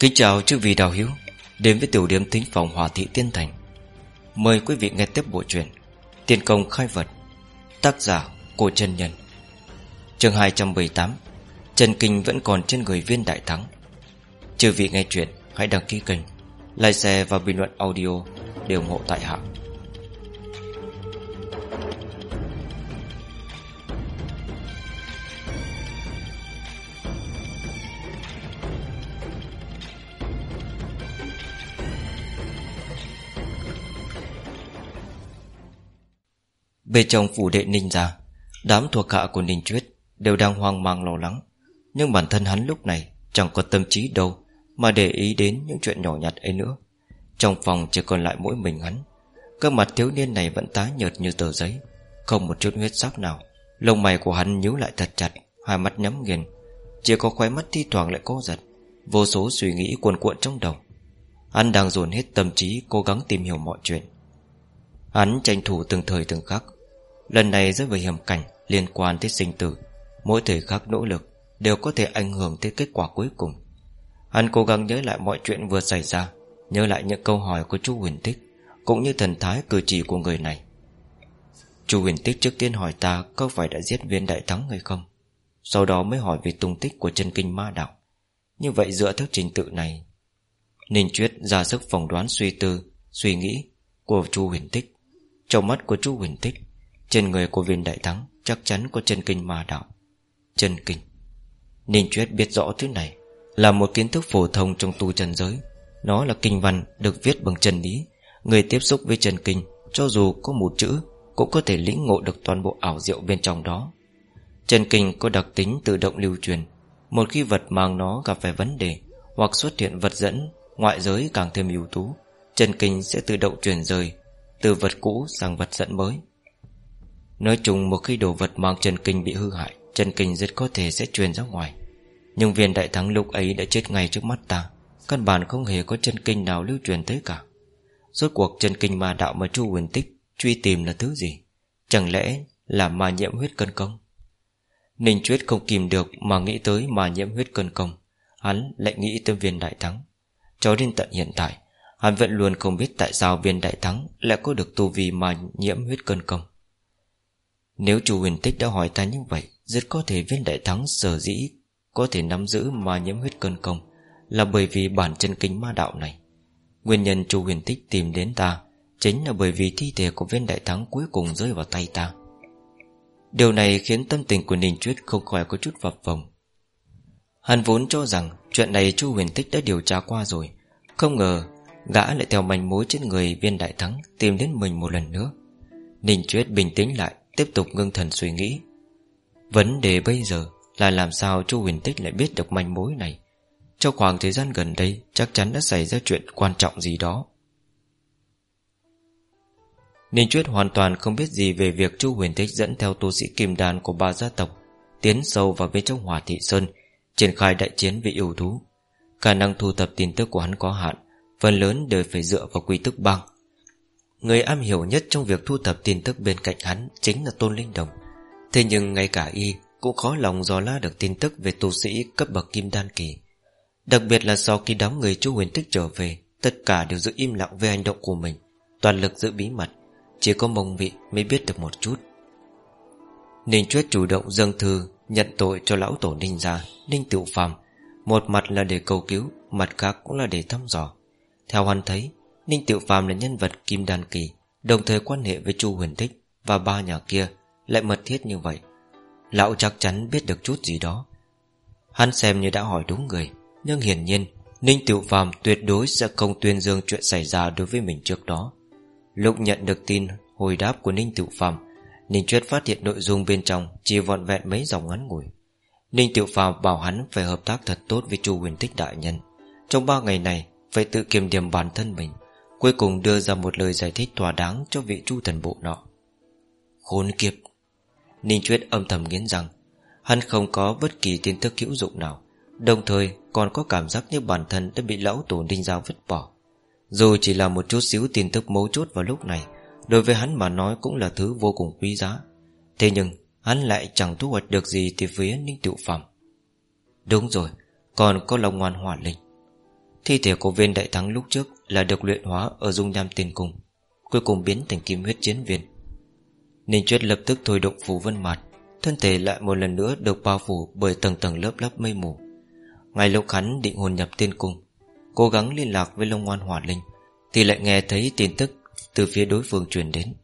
Kính chào chư vị đào hiếu Đến với tiểu điểm tính phòng Hòa Thị Tiên Thành. Mời quý vị nghe tiếp bộ truyện Tiên công khai vật, Tác giả cổ chân Nhân. Chương 278 Trần Kinh vẫn còn trên người viên đại thắng. Chư vị nghe chuyện Hãy đăng ký kênh, Like share và bình luận audio Để ủng hộ tại hạng Bên trong phủ đệ ninh ra Đám thuộc hạ của Ninh truyết Đều đang hoang mang lo lắng. Nhưng bản thân hắn lúc này Chẳng có tâm trí đâu Mà để ý đến những chuyện nhỏ nhặt ấy nữa. Trong phòng chỉ còn lại mỗi mình hắn. Cơ mặt thiếu niên này vẫn tái nhợt như tờ giấy, Không một chút huyết sắc nào. Lông mày của hắn nhíu lại thật chặt, Hai mắt nhắm nghiền. Chỉ có khóe mắt thi thoảng lại co giật, Vô số suy nghĩ cuồn cuộn trong đầu. Hắn đang dồn hết tâm trí Cố gắng tìm hiểu mọi chuyện. Hắn tranh thủ từng thời từng khắc Lần này rơi vào hiểm cảnh, liên quan tới sinh tử. Mỗi thời khắc nỗ lực Đều có thể ảnh hưởng tới kết quả cuối cùng. Hắn cố gắng nhớ lại mọi chuyện vừa xảy ra, Nhớ lại những câu hỏi của chú Huyền Tích, Cũng như thần thái cử chỉ của người này. Chú Huyền Tích trước tiên hỏi ta Có phải đã giết viên đại thắng hay không? Sau đó mới hỏi về tung tích của chân kinh ma đạo. Như vậy dựa theo trình tự này, Ninh Chuyết ra sức phỏng đoán suy tư, Suy nghĩ của chú Huyền Tích. Trong mắt của chú Huyền Tích trên người của viên đại thắng Chắc chắn có chân kinh ma đạo. Chân kinh. Ninh Chuyết biết rõ thứ này, Là một kiến thức phổ thông trong tu chân giới. Nó là kinh văn được viết bằng chân lý. Người tiếp xúc với chân kinh, Cho dù có một chữ, Cũng có thể lĩnh ngộ được toàn bộ ảo diệu bên trong đó. Chân kinh có đặc tính tự động lưu truyền. Một khi vật mang nó gặp phải vấn đề, Hoặc xuất hiện vật dẫn, Ngoại giới càng thêm yếu tố Chân kinh sẽ tự động chuyển rời Từ vật cũ sang vật dẫn mới. Nói chung một khi đồ vật mang chân kinh bị hư hại, Chân kinh rất có thể sẽ truyền ra ngoài. Nhưng viên đại thắng lúc ấy đã chết ngay trước mắt ta. Căn bản không hề có chân kinh nào lưu truyền tới cả. Rốt cuộc chân kinh ma đạo mà Chu huyền tích Truy tìm là thứ gì? Chẳng lẽ là ma nhiễm huyết cân công? Ninh Chuyết không kìm được Mà nghĩ tới ma nhiễm huyết cân công. Hắn lại nghĩ tới viên đại thắng. Cho đến tận hiện tại, Hắn vẫn luôn không biết tại sao viên đại thắng Lại có được tu vi ma nhiễm huyết cân công nếu chủ huyền tích đã hỏi ta như vậy, Rất có thể viên đại thắng sở dĩ Có thể nắm giữ ma nhiễm huyết cơn công Là bởi vì bản chân kinh ma đạo này. Nguyên nhân chủ huyền tích tìm đến ta Chính là bởi vì thi thể của viên đại thắng Cuối cùng rơi vào tay ta. Điều này khiến tâm tình của Ninh Chuyết Không khỏi có chút vập vồng. Hắn vốn cho rằng Chuyện này chu huyền tích đã điều tra qua rồi, Không ngờ Gã lại theo manh mối trên người viên đại thắng Tìm đến mình một lần nữa. Ninh Chuyết bình tĩnh lại Tiếp tục ngưng thần suy nghĩ. Vấn đề bây giờ là làm sao Chu Huyền Tích lại biết được manh mối này? Trong khoảng thời gian gần đây, Chắc chắn đã xảy ra chuyện quan trọng gì đó. Ninh Chuyết hoàn toàn không biết gì Về việc Chu Huyền Tích dẫn theo tu sĩ kim đàn Của ba gia tộc, Tiến sâu vào bên trong Hòa Thị Sơn, Triển khai đại chiến với yêu thú. Khả năng thu thập tin tức của hắn có hạn, Phần lớn đều phải dựa vào quy tức băng. Người am hiểu nhất trong việc thu thập tin tức bên cạnh hắn Chính là Tôn Linh Đồng. Thế nhưng ngay cả y Cũng khó lòng dò la được tin tức về tu sĩ cấp bậc kim đan kỳ. Đặc biệt là sau khi đám người chú huyền tích trở về, Tất cả đều giữ im lặng về hành động của mình, Toàn lực giữ bí mật, Chỉ có mông vị mới biết được một chút. Ninh Chuyết chủ động dâng thư, Nhận tội cho lão tổ Ninh gia, Ninh Tiểu Phàm. Một mặt là để cầu cứu, Mặt khác cũng là để thăm dò. Theo hắn thấy Ninh Tiểu Phàm là nhân vật kim đan kỳ, Đồng thời quan hệ với Chu Huyền Thích Và ba nhà kia lại mật thiết như vậy. Lão chắc chắn biết được chút gì đó. Hắn xem như đã hỏi đúng người, Nhưng hiển nhiên Ninh Tiểu Phàm tuyệt đối sẽ không tuyên dương chuyện xảy ra đối với mình trước đó. Lúc nhận được tin hồi đáp của Ninh Tiểu Phàm, Ninh Chuyết phát hiện nội dung bên trong Chỉ vọn vẹn mấy dòng ngắn ngủi. Ninh Tiểu Phàm bảo hắn phải hợp tác thật tốt với Chu Huyền Thích đại nhân. Trong ba ngày này, Phải tự kiềm điểm bản thân mình. Cuối cùng đưa ra một lời giải thích thỏa đáng Cho vị chu thần bộ nọ. Khốn kiếp! Ninh Chuyết âm thầm nghiến rằng Hắn không có bất kỳ tin tức hữu dụng nào. Đồng thời còn có cảm giác như bản thân Đã bị lão tổ ninh giao vứt bỏ. Dù chỉ là một chút xíu tin tức mấu chốt vào lúc này, Đối với hắn mà nói cũng là thứ vô cùng quý giá. Thế nhưng, Hắn lại chẳng thu hoạch được gì từ phía Ninh Tiểu Phạm Đúng rồi, Còn có lòng ngoan hỏa linh. Thi thể của viên đại thắng lúc trước là được luyện hóa ở dung nham tiền cung Cuối cùng biến thành kim huyết chiến viên. Ninh Chuyết lập tức thôi động phù vân mặt Thân thể lại một lần nữa được bao phủ Bởi tầng tầng lớp lớp mây mù. Ngay lúc hắn định hồn nhập tiên cung Cố gắng liên lạc với Long Ngoan Hỏa Linh Thì lại nghe thấy tin tức Từ phía đối phương truyền đến.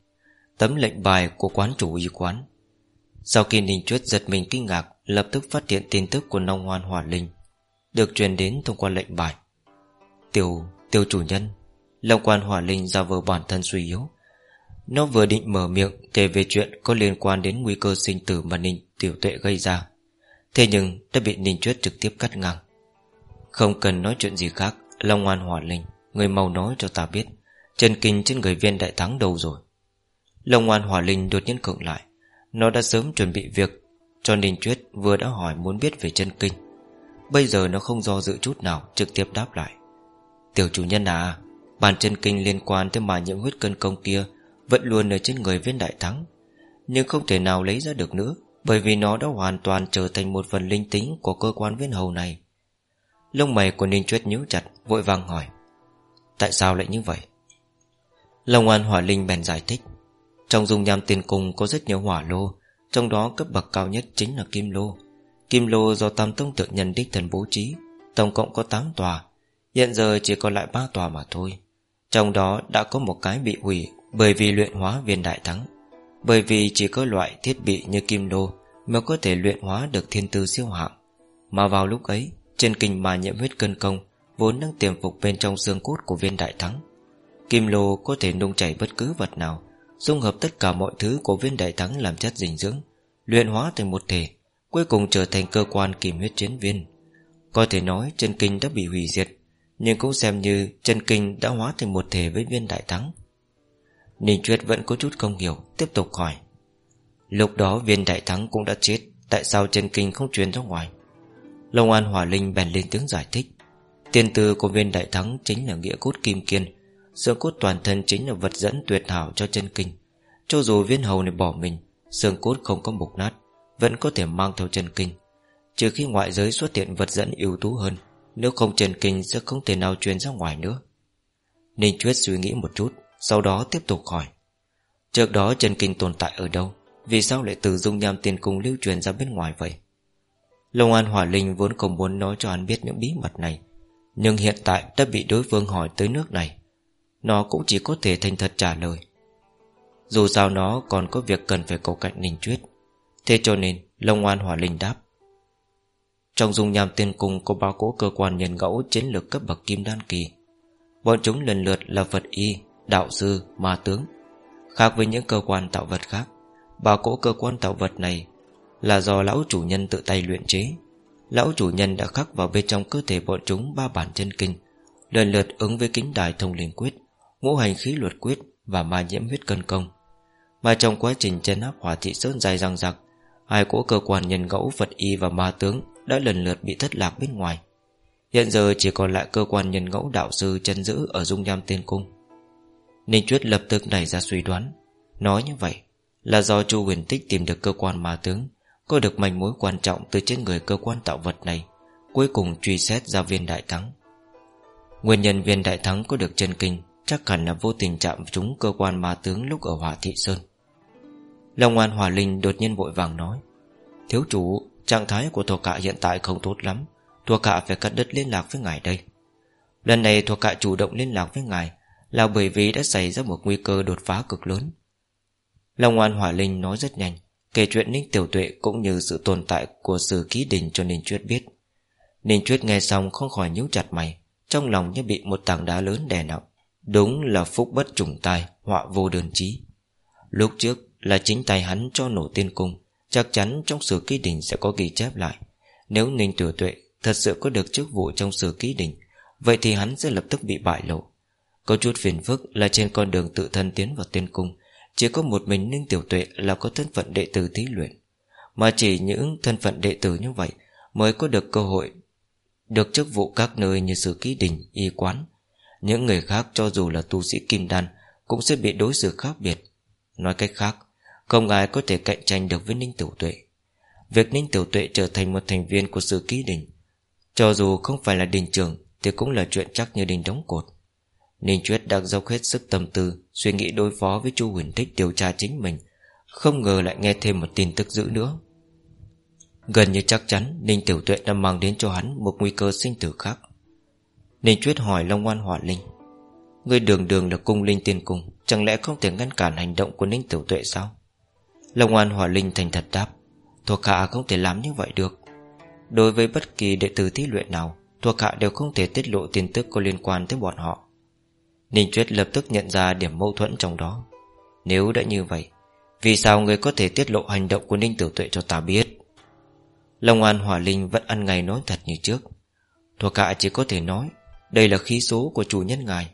Tấm lệnh bài của quán chủ y quán. Sau khi Ninh Chuyết giật mình kinh ngạc Lập tức phát hiện tin tức của Long Ngoan Hỏa Linh Được truyền đến thông qua lệnh bài. Tiểu, tiêu chủ nhân, Long quan hỏa linh ra vờ bản thân suy yếu. Nó vừa định mở miệng Kể về chuyện có liên quan đến nguy cơ sinh tử Mà Ninh tiểu tuệ gây ra. Thế nhưng đã bị Ninh Chuyết trực tiếp cắt ngang. Không cần nói chuyện gì khác, Long quan hỏa linh, Người mau nói cho ta biết, Chân kinh trên người viên đại thắng đâu rồi? Long quan hỏa linh đột nhiên cưỡng lại. Nó đã sớm chuẩn bị việc, Cho Ninh Chuyết vừa đã hỏi muốn biết về chân kinh. Bây giờ nó không do dự chút nào, Trực tiếp đáp lại. Tiểu chủ nhân à bàn chân kinh liên quan tới mà nhiễm huyết cân công kia Vẫn luôn ở trên người viên đại thắng. Nhưng không thể nào lấy ra được nữa, Bởi vì nó đã hoàn toàn trở thành một phần linh tính Của cơ quan viên hầu này. Lông mày của Ninh Chuyết nhíu chặt, Vội vàng hỏi, Tại sao lại như vậy? Long An Hỏa Linh bèn giải thích, Trong dung nham tiền cung có rất nhiều hỏa lô, Trong đó cấp bậc cao nhất chính là kim lô. Kim lô do tam tông tượng nhân đích thần bố trí, Tổng cộng có 8 tòa Hiện giờ chỉ còn lại ba tòa mà thôi. Trong đó đã có một cái bị hủy Bởi vì luyện hóa viên đại thắng. Bởi vì chỉ có loại thiết bị như kim đô Mới có thể luyện hóa được thiên tư siêu hạng. Mà vào lúc ấy, Trên kinh mà nhiễm huyết cân công Vốn đang tiềm phục bên trong xương cốt của viên đại thắng. Kim lô có thể nung chảy bất cứ vật nào, Dung hợp tất cả mọi thứ của viên đại thắng Làm chất dinh dưỡng, Luyện hóa thành một thể, Cuối cùng trở thành cơ quan kìm huyết chiến viên. Có thể nói chân kinh đã bị hủy diệt nhưng cũng xem như chân kinh đã hóa thành một thể với viên đại thắng. Ninh Chuyết vẫn có chút không hiểu, Tiếp tục hỏi. Lúc đó viên đại thắng cũng đã chết, Tại sao chân kinh không truyền ra ngoài? Long An Hỏa Linh bèn lên tiếng giải thích. Tiền tư của viên đại thắng Chính là nghĩa cốt kim kiên, Xương cốt toàn thân chính là vật dẫn tuyệt hảo cho chân kinh. Cho dù viên hầu này bỏ mình, Xương cốt không có mục nát, Vẫn có thể mang theo chân kinh. Trừ khi ngoại giới xuất hiện vật dẫn ưu tú hơn nếu không Trần Kinh sẽ không thể nào truyền ra ngoài nữa. Ninh Chuyết suy nghĩ một chút, Sau đó tiếp tục hỏi. Trước đó Trần Kinh tồn tại ở đâu? Vì sao lại từ dung nham tiền cung lưu truyền ra bên ngoài vậy? Long An Hỏa Linh vốn không muốn nói cho anh biết những bí mật này, Nhưng hiện tại đã bị đối phương hỏi tới nước này. Nó cũng chỉ có thể thành thật trả lời. Dù sao nó còn có việc cần phải cầu cạnh Ninh Chuyết. Thế cho nên, Long An Hỏa Linh đáp trong dung nham tiên cung có bao cỗ cơ quan nhân ngẫu chiến lược cấp bậc kim đan kỳ. Bọn chúng lần lượt là vật y, đạo sư, ma tướng. Khác với những cơ quan tạo vật khác Bao cỗ cơ quan tạo vật này Là do lão chủ nhân tự tay luyện chế. Lão chủ nhân đã khắc vào bên trong cơ thể bọn chúng ba bản chân kinh Lần lượt ứng với kính đài thông liền quyết Ngũ hành khí luật quyết Và ma nhiễm huyết cân công. Mà trong quá trình chân áp hỏa thị sơn dài răng rặc Hai cỗ cơ quan nhân ngẫu vật y và ma tướng đã lần lượt bị thất lạc bên ngoài. Hiện giờ chỉ còn lại cơ quan nhân ngẫu đạo sư chân giữ ở dung nham tiên cung. Ninh Chuyết lập tức nảy ra suy đoán, Nói như vậy Là do Chu huyền tích tìm được cơ quan ma tướng, Có được manh mối quan trọng từ trên người cơ quan tạo vật này, Cuối cùng truy xét ra viên đại thắng. Nguyên nhân viên đại thắng có được chân kinh Chắc hẳn là vô tình chạm trúng cơ quan ma tướng lúc ở Hỏa Thị Sơn. Long An Hòa Linh đột nhiên vội vàng nói, Thiếu chủ Trạng thái của thuộc hạ hiện tại không tốt lắm. Thuộc hạ phải cắt đứt liên lạc với ngài đây. Lần này thuộc hạ chủ động liên lạc với ngài Là bởi vì đã xảy ra một nguy cơ đột phá cực lớn. Long An Hỏa Linh nói rất nhanh, Kể chuyện Ninh Tiểu Tuệ Cũng như sự tồn tại của sử ký đình cho Ninh Chuyết biết. Ninh Chuyết nghe xong không khỏi nhíu chặt mày, Trong lòng như bị một tảng đá lớn đè nặng. Đúng là phúc bất trùng tai, Họa vô đơn chí. Lúc trước là chính tay hắn cho nổ tiên cung Chắc chắn trong sử ký đình sẽ có ghi chép lại. Nếu Ninh Tiểu Tuệ Thật sự có được chức vụ trong sử ký đình Vậy thì hắn sẽ lập tức bị bại lộ. Có chút phiền phức là trên con đường tự thân tiến vào tiên cung Chỉ có một mình Ninh Tiểu Tuệ là có thân phận đệ tử thí luyện. Mà chỉ những thân phận đệ tử như vậy Mới có được cơ hội Được chức vụ các nơi như sử ký đình, y quán. Những người khác cho dù là tu sĩ kim đan Cũng sẽ bị đối xử khác biệt. Nói cách khác không ai có thể cạnh tranh được với Ninh Tiểu Tuệ. Việc Ninh Tiểu Tuệ trở thành một thành viên của sự ký đình, Cho dù không phải là đình trưởng Thì cũng là chuyện chắc như đình đóng cột. Ninh Chuyết đang dốc hết sức tâm tư Suy nghĩ đối phó với Chu huỳnh Thích điều tra chính mình, Không ngờ lại nghe thêm một tin tức dữ nữa. Gần như chắc chắn Ninh Tiểu Tuệ đã mang đến cho hắn Một nguy cơ sinh tử khác. Ninh Chuyết hỏi Long Ngoan Hỏa Linh Người đường đường là cung linh tiên cung, Chẳng lẽ không thể ngăn cản hành động của Ninh Tiểu Tuệ sao? Long An Hỏa Linh thành thật đáp, Thuộc hạ không thể làm như vậy được. Đối với bất kỳ đệ tử thí luyện nào, Thuộc hạ đều không thể tiết lộ tin tức có liên quan tới bọn họ. Ninh Chuyết lập tức nhận ra điểm mâu thuẫn trong đó. Nếu đã như vậy, Vì sao người có thể tiết lộ hành động của Ninh Tiểu Tuệ cho ta biết? Long An Hỏa Linh vẫn ăn ngày nói thật như trước. Thuộc hạ chỉ có thể nói, Đây là khí số của chủ nhân ngài.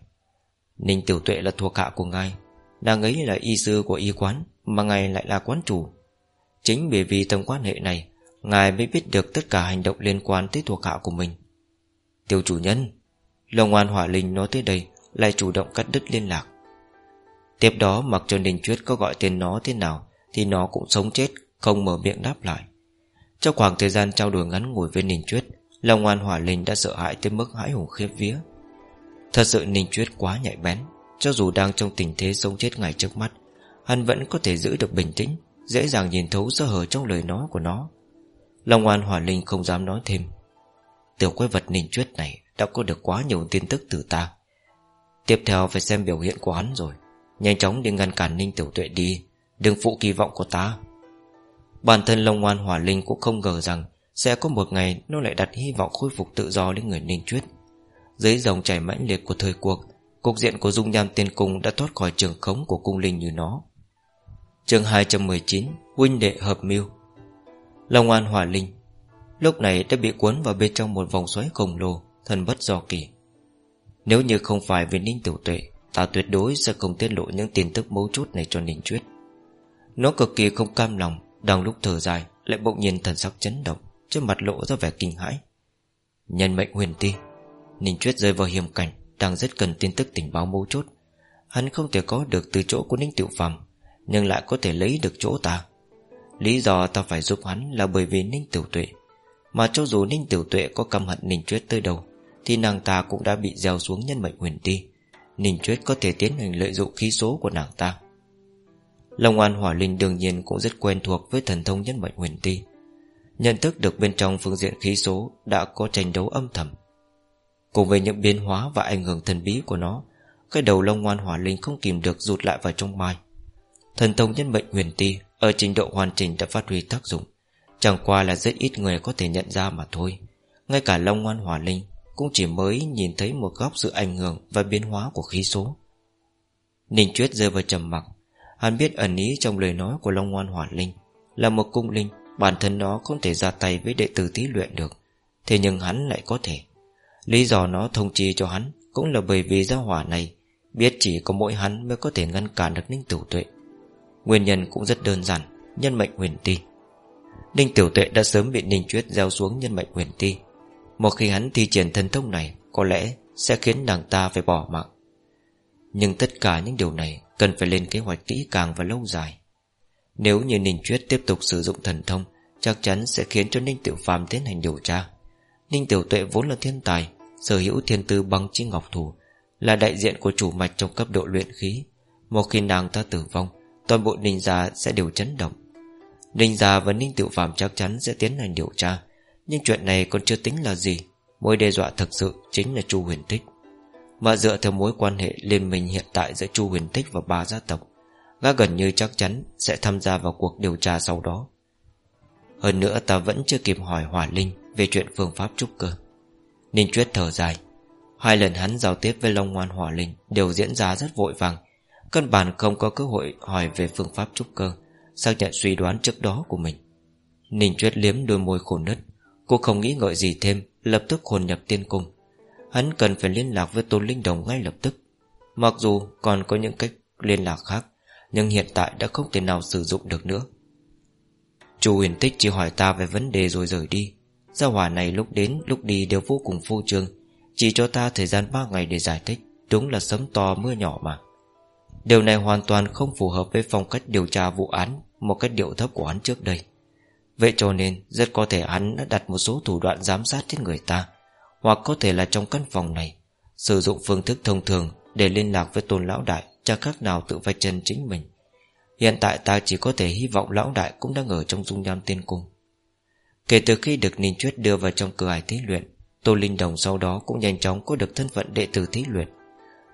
Ninh Tiểu Tuệ là thuộc hạ của ngài, Nàng ấy là y sư của y quán. Mà ngài lại là quán chủ. Chính bởi vì tầm quan hệ này, Ngài mới biết được tất cả hành động liên quan tới thuộc hạ của mình. Tiêu chủ nhân, Long An Hỏa Linh nói tới đây Lại chủ động cắt đứt liên lạc. Tiếp đó mặc cho Ninh Chuyết có gọi tên nó thế nào Thì nó cũng sống chết, Không mở miệng đáp lại. Trong khoảng thời gian trao đổi ngắn ngủi với Ninh Chuyết, Long An Hỏa Linh đã sợ hãi tới mức hãi hùng khiếp vía. Thật sự Ninh Chuyết quá nhạy bén, Cho dù đang trong tình thế sống chết ngay trước mắt Hắn vẫn có thể giữ được bình tĩnh, Dễ dàng nhìn thấu sơ hở trong lời nói của nó. Long An Hỏa Linh không dám nói thêm. Tiểu quái vật Ninh Chuyết này Đã có được quá nhiều tin tức từ ta. Tiếp theo phải xem biểu hiện của hắn rồi. Nhanh chóng đi ngăn cản Ninh Tiểu Tuệ đi, Đừng phụ kỳ vọng của ta. Bản thân Long An Hỏa Linh cũng không ngờ rằng Sẽ có một ngày nó lại đặt hy vọng khôi phục tự do lên người Ninh Chuyết. Dưới dòng chảy mãnh liệt của thời cuộc, Cục diện của dung nham tiên cung đã thoát khỏi trường khống của cung linh như nó chương 219 Huynh đệ hợp mưu. Long An Hỏa Linh Lúc này đã bị cuốn vào bên trong một vòng xoáy khổng lồ, Thần bất do kỳ. Nếu như không phải vì Ninh Tiểu Tuệ, Ta tuyệt đối sẽ không tiết lộ những tin tức mấu chốt này cho Ninh Chuyết. Nó cực kỳ không cam lòng, Đang lúc thở dài, Lại bỗng nhiên thần sắc chấn động, Trên mặt lộ ra vẻ kinh hãi. Nhân mệnh huyền ti, Ninh Chuyết rơi vào hiểm cảnh, Đang rất cần tin tức tình báo mấu chốt. Hắn không thể có được từ chỗ của Ninh Tiểu Phàm nhưng lại có thể lấy được chỗ ta. Lý do ta phải giúp hắn là bởi vì Ninh Tiểu Tuệ. Mà cho dù Ninh Tiểu Tuệ có căm hận Ninh Chuyết tới đâu, Thì nàng ta cũng đã bị gieo xuống nhân mệnh huyền ti. Ninh Chuyết có thể tiến hành lợi dụng khí số của nàng ta. Long An Hỏa Linh đương nhiên cũng rất quen thuộc với thần thông nhân mệnh huyền ti. Nhận thức được bên trong phương diện khí số đã có tranh đấu âm thầm. Cùng với những biến hóa và ảnh hưởng thần bí của nó, Cái đầu Long An Hỏa Linh không kìm được rụt lại vào trong mai. Thần thông nhân mệnh huyền ti Ở trình độ hoàn chỉnh đã phát huy tác dụng. Chẳng qua là rất ít người có thể nhận ra mà thôi. Ngay cả Long ngoan Hỏa Linh Cũng chỉ mới nhìn thấy một góc sự ảnh hưởng Và biến hóa của khí số. Ninh Chuyết rơi vào trầm mặc. Hắn biết ẩn ý trong lời nói của Long Ngoan Hỏa Linh Là một cung linh, Bản thân nó không thể ra tay với đệ tử tí luyện được, Thế nhưng hắn lại có thể. Lý do nó thông chi cho hắn Cũng là bởi vì gia hỏa này Biết chỉ có mỗi hắn mới có thể ngăn cản được Ninh tử Tuệ. Nguyên nhân cũng rất đơn giản, Nhân mệnh huyền ti. Ninh Tiểu Tuệ đã sớm bị Ninh Chuyết gieo xuống nhân mệnh huyền ti. Một khi hắn thi triển thần thông này, Có lẽ sẽ khiến nàng ta phải bỏ mạng. Nhưng tất cả những điều này Cần phải lên kế hoạch kỹ càng và lâu dài. Nếu như Ninh Chuyết tiếp tục sử dụng thần thông, Chắc chắn sẽ khiến cho Ninh Tiểu Phàm tiến hành điều tra. Ninh Tiểu Tuệ vốn là thiên tài, Sở hữu thiên tư bằng chi ngọc thủ, Là đại diện của chủ mạch trong cấp độ luyện khí. Một khi nàng ta tử vong Toàn bộ Ninh Gia sẽ đều chấn động. Ninh Gia và Ninh Tiểu Phàm chắc chắn sẽ tiến hành điều tra, Nhưng chuyện này còn chưa tính là gì. Mối đe dọa thực sự chính là Chu Huyền Tích Mà dựa theo mối quan hệ liên minh hiện tại giữa Chu Huyền Tích và ba gia tộc, Gã gần như chắc chắn sẽ tham gia vào cuộc điều tra sau đó. Hơn nữa ta vẫn chưa kịp hỏi Hỏa Linh Về chuyện phương pháp trúc cơ. Ninh Chuyết thở dài. Hai lần hắn giao tiếp với Long Ngoan Hỏa Linh Đều diễn ra rất vội vàng Căn bản không có cơ hội hỏi về phương pháp trúc cơ, Xác nhận suy đoán trước đó của mình. Ninh Chuyết liếm đôi môi khổ nứt, Cô không nghĩ ngợi gì thêm, Lập tức hồn nhập tiên cung. Hắn cần phải liên lạc với Tôn Linh Đồng ngay lập tức. Mặc dù còn có những cách liên lạc khác, Nhưng hiện tại đã không thể nào sử dụng được nữa. Chu huyền tích chỉ hỏi ta về vấn đề rồi rời đi. Gia hỏa này lúc đến, lúc đi đều vô cùng phô trương, Chỉ cho ta thời gian 3 ngày để giải thích. Đúng là sấm to mưa nhỏ mà. Điều này hoàn toàn không phù hợp với phong cách điều tra vụ án Một cách điệu thấp của hắn trước đây. Vậy cho nên, rất có thể hắn đã đặt một số thủ đoạn giám sát trên người ta, Hoặc có thể là trong căn phòng này, Sử dụng phương thức thông thường Để liên lạc với tôn lão đại cho khác nào tự vạch chân chính mình. Hiện tại ta chỉ có thể hy vọng lão đại Cũng đang ở trong dung nham tiên cung. Kể từ khi được Ninh Chuyết đưa vào trong cửa ải thí luyện, Tô Linh Đồng sau đó cũng nhanh chóng có được thân phận đệ tử thí luyện.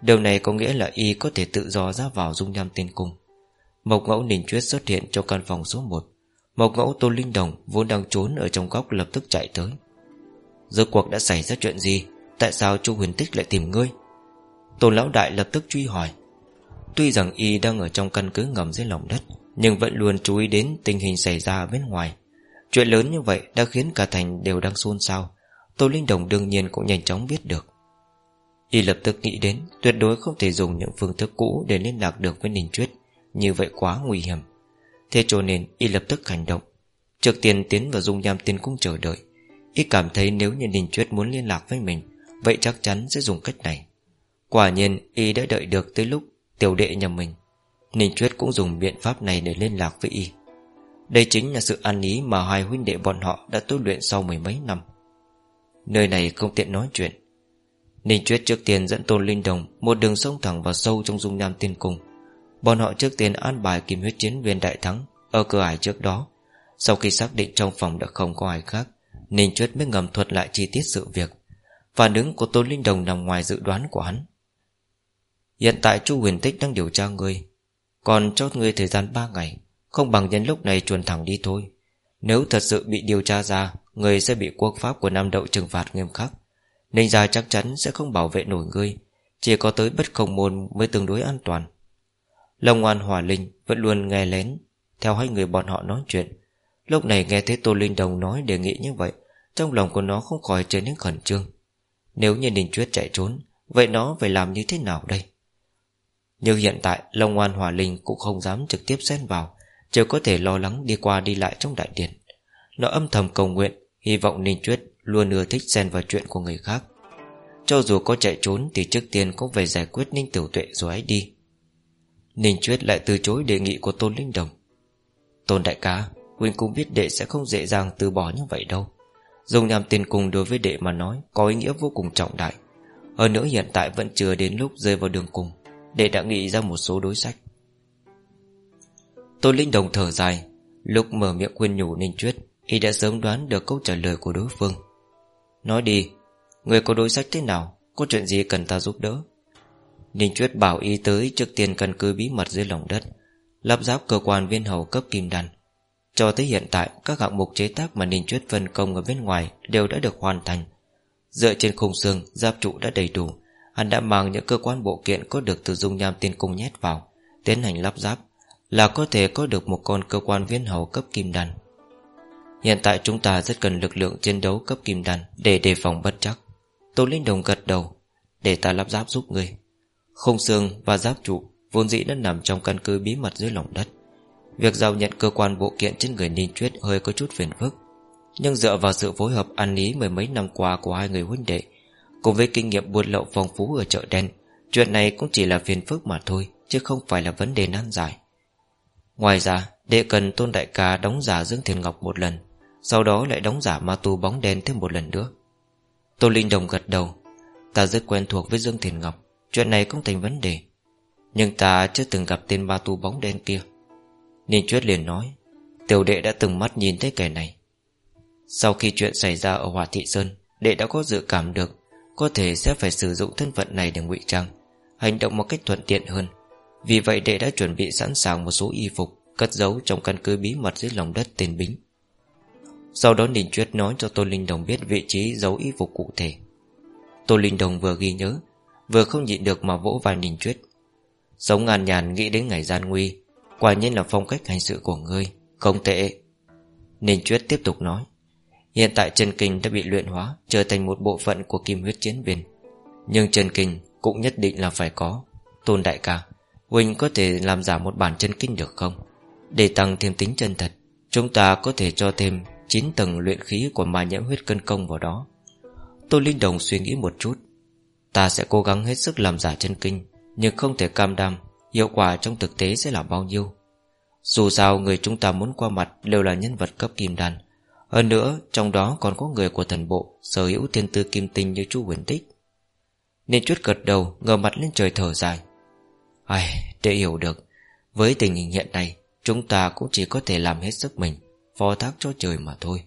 Điều này có nghĩa là y có thể tự do ra vào dung nham tiên cung. Mộc ngẫu Ninh Chuyết xuất hiện trong căn phòng số 1 Mộc ngẫu Tô Linh Đồng vốn đang trốn ở trong góc lập tức chạy tới. Rốt cuộc đã xảy ra chuyện gì? Tại sao chu huyền tích lại tìm ngươi? Tôn lão đại lập tức truy hỏi. Tuy rằng y đang ở trong căn cứ ngầm dưới lòng đất, Nhưng vẫn luôn chú ý đến tình hình xảy ra bên ngoài. Chuyện lớn như vậy đã khiến cả thành đều đang xôn xao. Tô Linh Đồng đương nhiên cũng nhanh chóng biết được. Y lập tức nghĩ đến, Tuyệt đối không thể dùng những phương thức cũ Để liên lạc được với Ninh Chuyết Như vậy quá nguy hiểm. Thế cho nên Y lập tức hành động. Trước tiên tiến vào dung nham tiên cung chờ đợi. Y cảm thấy nếu như Ninh Chuyết muốn liên lạc với mình, Vậy chắc chắn sẽ dùng cách này. Quả nhiên, Y đã đợi được tới lúc Tiểu đệ nhà mình. Ninh Chuyết cũng dùng biện pháp này để liên lạc với Y. Đây chính là sự an ý Mà hai huynh đệ bọn họ đã tu luyện sau mười mấy năm. Nơi này không tiện nói chuyện. Ninh Chuyết trước tiên dẫn Tôn Linh Đồng Một đường sông thẳng vào sâu trong dung nham tiên cung. Bọn họ trước tiên an bài kim huyết chiến viên đại thắng Ở cửa ải trước đó. Sau khi xác định trong phòng đã không có ai khác, Ninh Chuyết mới ngầm thuật lại chi tiết sự việc. Phản ứng của Tôn Linh Đồng nằm ngoài dự đoán của hắn. Hiện tại chu huyền tích đang điều tra ngươi, Còn cho ngươi thời gian 3 ngày, Không bằng nhân lúc này chuồn thẳng đi thôi. Nếu thật sự bị điều tra ra, ngươi sẽ bị quốc pháp của Nam Đậu trừng phạt nghiêm khắc. Ninh gia chắc chắn sẽ không bảo vệ nổi ngươi. Chỉ có tới bất không môn mới tương đối an toàn. Long An Hòa Linh vẫn luôn nghe lén, Theo hai người bọn họ nói chuyện. Lúc này nghe thấy Tô Linh Đồng nói đề nghị như vậy, Trong lòng của nó không khỏi trở nên khẩn trương. Nếu như Ninh Chuyết chạy trốn, Vậy nó phải làm như thế nào đây? Nhưng hiện tại, Long An Hòa Linh cũng không dám trực tiếp xen vào, Chỉ có thể lo lắng đi qua đi lại trong đại điện. Nó âm thầm cầu nguyện, Hy vọng Ninh Chuyết luôn ưa thích xen vào chuyện của người khác. Cho dù có chạy trốn Thì trước tiên cũng phải giải quyết Ninh Tiểu Tuệ rồi ấy đi. Ninh Chuyết lại từ chối đề nghị của Tôn Linh Đồng. Tôn Đại ca, Huynh cũng biết đệ sẽ không dễ dàng từ bỏ như vậy đâu. Dùng nhằm tiền cùng đối với đệ mà nói Có ý nghĩa vô cùng trọng đại. Hơn nữa hiện tại vẫn chưa đến lúc rơi vào đường cùng. Đệ đã nghĩ ra một số đối sách. Tôn Linh Đồng thở dài, Lúc mở miệng khuyên nhủ Ninh Chuyết, Y đã sớm đoán được câu trả lời của đối phương. Nói đi, Người có đối sách thế nào? Có chuyện gì cần ta giúp đỡ? Ninh Chuyết bảo y tới trước tiên căn cứ bí mật dưới lòng đất, Lắp ráp cơ quan viên hầu cấp kim đan. Cho tới hiện tại, Các hạng mục chế tác mà Ninh Chuyết phân công ở bên ngoài Đều đã được hoàn thành. Dựa trên khung xương, Giáp trụ đã đầy đủ, Hắn đã mang những cơ quan bộ kiện Có được từ dung nham tiên cung nhét vào, Tiến hành lắp ráp, Là có thể có được một con cơ quan viên hầu cấp kim đan. Hiện tại chúng ta rất cần lực lượng chiến đấu cấp kim đan Để đề phòng bất chắc. Tô Linh Đồng gật đầu, Để ta lắp giáp giúp ngươi. Khung xương và giáp trụ Vốn dĩ đã nằm trong căn cứ bí mật dưới lòng đất. Việc giao nhận cơ quan bộ kiện trên người Ninh Chuyết hơi có chút phiền phức. Nhưng dựa vào sự phối hợp ăn ý mười mấy năm qua của hai người huynh đệ, Cùng với kinh nghiệm buôn lậu phong phú ở chợ đen, Chuyện này cũng chỉ là phiền phức mà thôi, Chứ không phải là vấn đề nan giải. Ngoài ra, Đệ cần tôn đại ca đóng giả Dương Thiền Ngọc một lần. Sau đó lại đóng giả ma tu bóng đen thêm một lần nữa. Tô Linh Đồng gật đầu. Ta rất quen thuộc với Dương Thiền Ngọc, Chuyện này không thành vấn đề. Nhưng ta chưa từng gặp tên ma tu bóng đen kia. Ninh Chuyết liền nói, Tiểu đệ đã từng mắt nhìn thấy kẻ này. Sau khi chuyện xảy ra ở Hòa Thị Sơn, Đệ đã có dự cảm được, Có thể sẽ phải sử dụng thân phận này để ngụy trang, Hành động một cách thuận tiện hơn. Vì vậy đệ đã chuẩn bị sẵn sàng một số y phục, Cất giấu trong căn cứ bí mật dưới lòng đất tên Bính. Sau đó Ninh Chuyết nói cho Tô Linh Đồng biết vị trí giấu y phục cụ thể. Tô Linh Đồng vừa ghi nhớ, Vừa không nhịn được mà vỗ vai Ninh Chuyết. Sống ngàn nhàn nghĩ đến ngày gian nguy, Quả nhiên là phong cách hành sự của ngươi Không tệ. Ninh Chuyết tiếp tục nói, Hiện tại chân kinh đã bị luyện hóa, Trở thành một bộ phận của kim huyết chiến viên. Nhưng chân kinh cũng nhất định là phải có. Tôn đại ca Huynh có thể làm giả một bản chân kinh được không? Để tăng thêm tính chân thật, Chúng ta có thể cho thêm 9 tầng luyện khí của ma nhiễm huyết cân công vào đó. Tô Linh Đồng suy nghĩ một chút. Ta sẽ cố gắng hết sức làm giả chân kinh Nhưng không thể cam đam Hiệu quả trong thực tế sẽ là bao nhiêu. Dù sao người chúng ta muốn qua mặt Đều là nhân vật cấp kim đan. Hơn nữa trong đó còn có người của thần bộ Sở hữu thiên tư kim tinh như chu huyền tích. Nên chút gật đầu Ngờ mặt lên trời thở dài. Ai, để hiểu được. Với tình hình hiện nay Chúng ta cũng chỉ có thể làm hết sức mình. Phó thác cho trời mà thôi.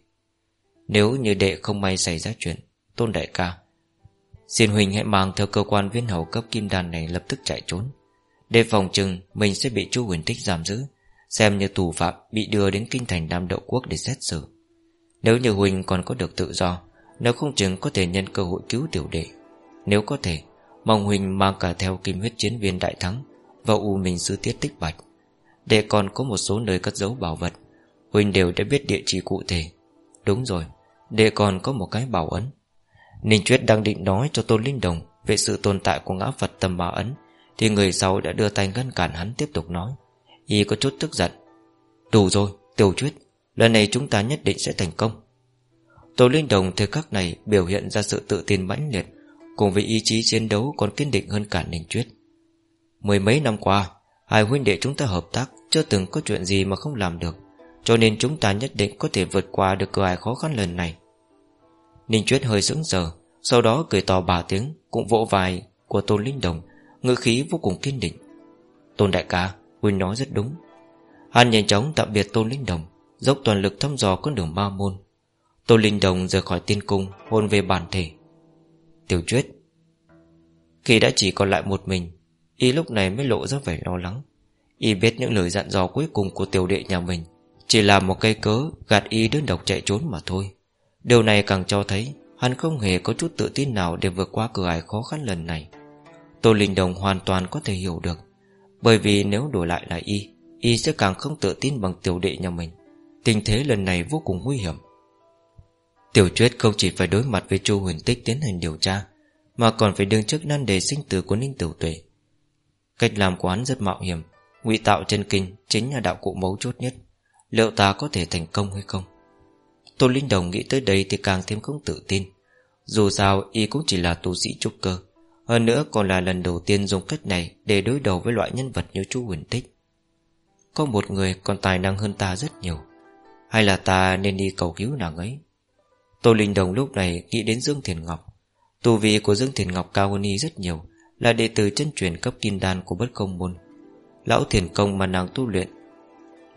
Nếu như đệ không may xảy ra chuyện, Tôn đại ca, Xin Huỳnh hãy mang theo cơ quan viên hầu cấp kim đàn này lập tức chạy trốn. Để phòng chừng, Mình sẽ bị chu huyền tích giam giữ, Xem như tù phạm bị đưa đến kinh thành Nam Đậu Quốc để xét xử. Nếu như Huỳnh còn có được tự do, Nếu không chừng có thể nhân cơ hội cứu tiểu đệ. Nếu có thể, Mong Huỳnh mang cả theo kim huyết chiến viên đại thắng Và U mình Sư Tiết Tích Bạch. Để còn có một số nơi cất giấu bảo vật huynh đều đã biết địa chỉ cụ thể. Đúng rồi đệ còn có một cái bảo ấn. Ninh Chuyết đang định nói cho Tôn Linh Đồng Về sự tồn tại của ngã Phật tầm bảo ấn Thì người sau đã đưa tay ngăn cản hắn tiếp tục nói. Y có chút tức giận. Đủ rồi, Tiểu Chuyết Lần này chúng ta nhất định sẽ thành công. Tôn Linh Đồng thời khắc này Biểu hiện ra sự tự tin mãnh liệt Cùng với ý chí chiến đấu còn kiên định hơn cả Ninh Chuyết. Mười mấy năm qua Hai huynh đệ chúng ta hợp tác Chưa từng có chuyện gì mà không làm được. Cho nên chúng ta nhất định có thể vượt qua được cửa ải khó khăn lần này. Ninh Chuyết hơi sững sờ, Sau đó cười to ba tiếng, Cũng vỗ vai của Tôn Linh Đồng, Ngữ khí vô cùng kiên định. Tôn đại ca, Huynh nói rất đúng. Hắn nhanh chóng tạm biệt Tôn Linh Đồng, Dốc toàn lực thăm dò con đường ma môn. Tôn Linh Đồng rời khỏi tiên cung, Hôn về bản thể. Tiểu Chuyết, Khi đã chỉ còn lại một mình, Y lúc này mới lộ ra vẻ lo lắng. Y biết những lời dặn dò cuối cùng của tiểu đệ nhà mình. Chỉ là một cây cớ Gạt Y đơn độc chạy trốn mà thôi. Điều này càng cho thấy Hắn không hề có chút tự tin nào Để vượt qua cửa ải khó khăn lần này. Tô Linh Đồng hoàn toàn có thể hiểu được, Bởi vì nếu đổi lại là Y Y sẽ càng không tự tin bằng tiểu đệ nhà mình. Tình thế lần này vô cùng nguy hiểm. Tiểu truyết không chỉ phải đối mặt với Chu Huyền Tích tiến hành điều tra, Mà còn phải đương chức nan đề sinh tử của Ninh Tiểu Tuệ. Cách làm của hắn rất mạo hiểm, ngụy tạo chân kinh chính là đạo cụ mấu chốt nhất. Liệu ta có thể thành công hay không? Tô Linh Đồng nghĩ tới đây thì càng thêm không tự tin. Dù sao, y cũng chỉ là tu sĩ trúc cơ. Hơn nữa còn là lần đầu tiên dùng cách này Để đối đầu với loại nhân vật như chú Huỳnh Tích. Có một người còn tài năng hơn ta rất nhiều. Hay là ta nên đi cầu cứu nàng ấy? Tô Linh Đồng lúc này nghĩ đến Dương Thiền Ngọc. Tu vị của Dương Thiền Ngọc cao hơn y rất nhiều, Là đệ tử chân truyền cấp kim đan của bất công môn. Lão thiền công mà nàng tu luyện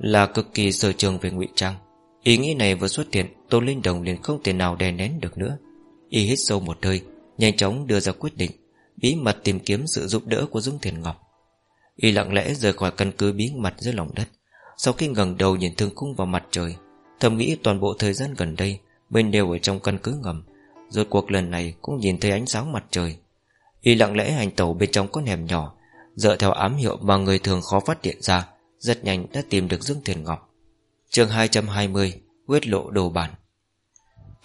là cực kỳ sở trường về ngụy trang. Ý nghĩ này vừa xuất hiện Tô Linh Đồng liền không thể nào đè nén được nữa. Y hít sâu một hơi, Nhanh chóng đưa ra quyết định, Bí mật tìm kiếm sự giúp đỡ của Dung Thiền Ngọc. Y lặng lẽ rời khỏi căn cứ bí mật dưới lòng đất. Sau khi ngẩng đầu nhìn thương cung vào mặt trời, Thầm nghĩ toàn bộ thời gian gần đây Mình đều ở trong căn cứ ngầm. Rốt cuộc lần này cũng nhìn thấy ánh sáng mặt trời. Y lặng lẽ hành tẩu bên trong con hẻm nhỏ, Dựa theo ám hiệu mà người thường khó phát hiện ra. Rất nhanh đã tìm được Dương Thiền Ngọc. Chương 220 Quyết lộ đồ bản.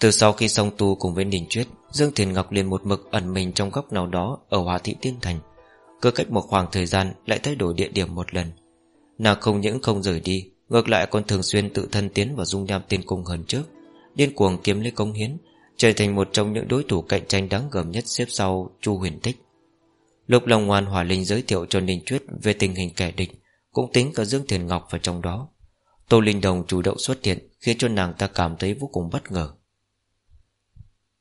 Từ sau khi xong tu cùng với Ninh Chuyết Dương Thiền Ngọc liền một mực ẩn mình trong góc nào đó Ở Hòa Thị Tiên Thành. Cứ cách một khoảng thời gian lại thay đổi địa điểm một lần. Nàng không những không rời đi, Ngược lại còn thường xuyên tự thân tiến vào dung nham tiên cung hơn trước, Điên cuồng kiếm lấy công hiến, Trở thành một trong những đối thủ cạnh tranh đáng gờm nhất xếp sau Chu Huyền Tích. Lục Long Ngoan Hỏa Linh giới thiệu cho Ninh Chuyết Về tình hình kẻ địch cũng tính cả Dương Thiền Ngọc vào trong đó. Tô Linh Đồng chủ động xuất hiện, Khiến cho nàng ta cảm thấy vô cùng bất ngờ.